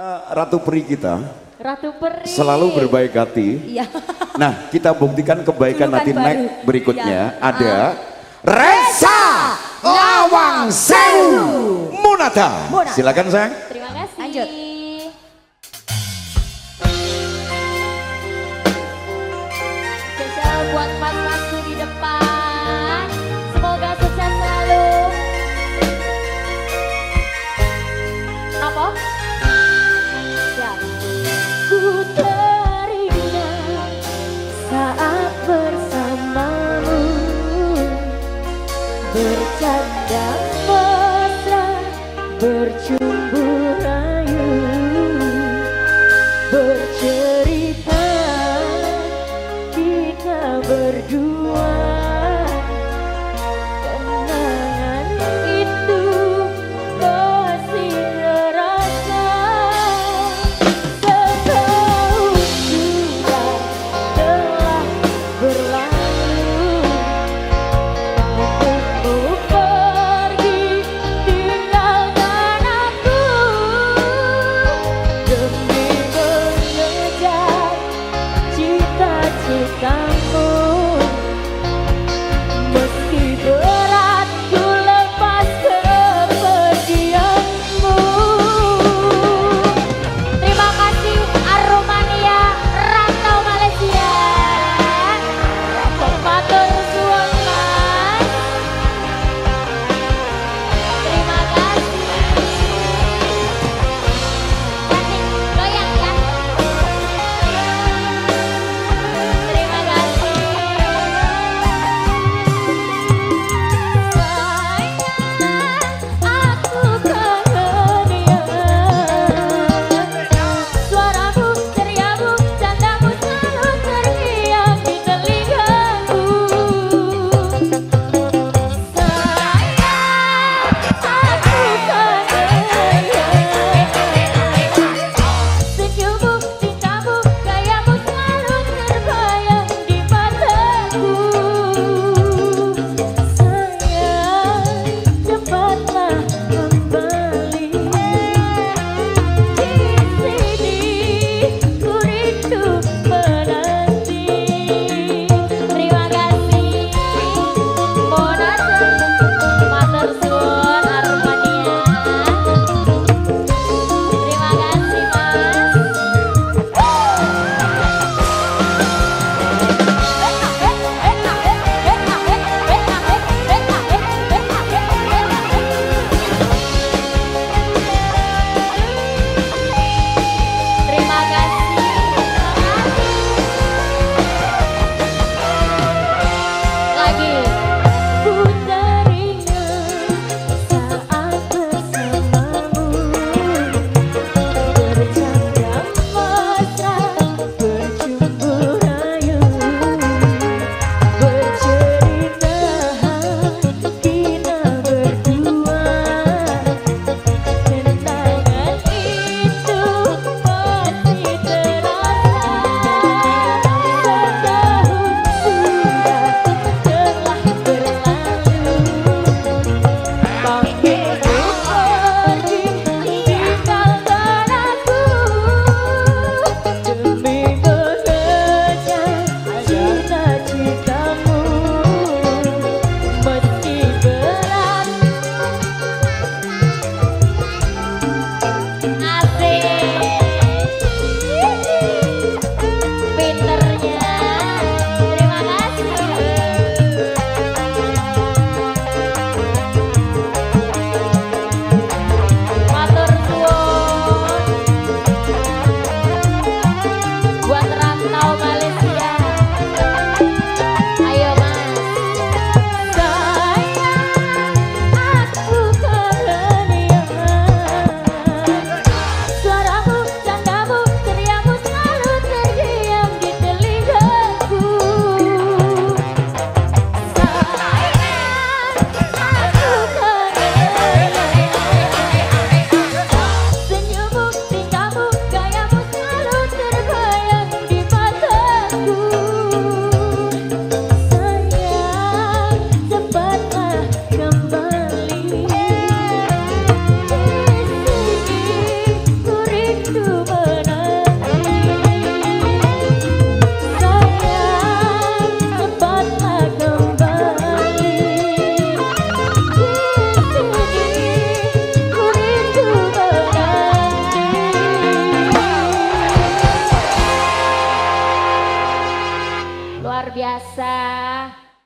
Uh, Ratu Peri kita Ratu Peri selalu berbaik hati. Iya. Nah, kita buktikan kebaikan Julukan hati baru. next berikutnya Iya. ada Reza Lawang Sewu Munata. Munata. Silakan sayang. Terima kasih. Lanjut. Spesial buat mas-masku di depan. bercumbu rayu bercerita kita berdua.